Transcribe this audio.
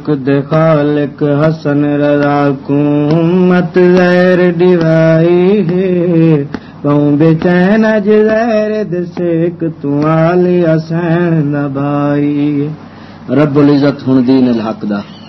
ملک دے خالق حسن رضا کو مت زیر ڈیوائی ہے۔ پاؤں بے چین اج زیر دسیک تو آلی حسین بھائی رب العزت ہن دین الحق دا۔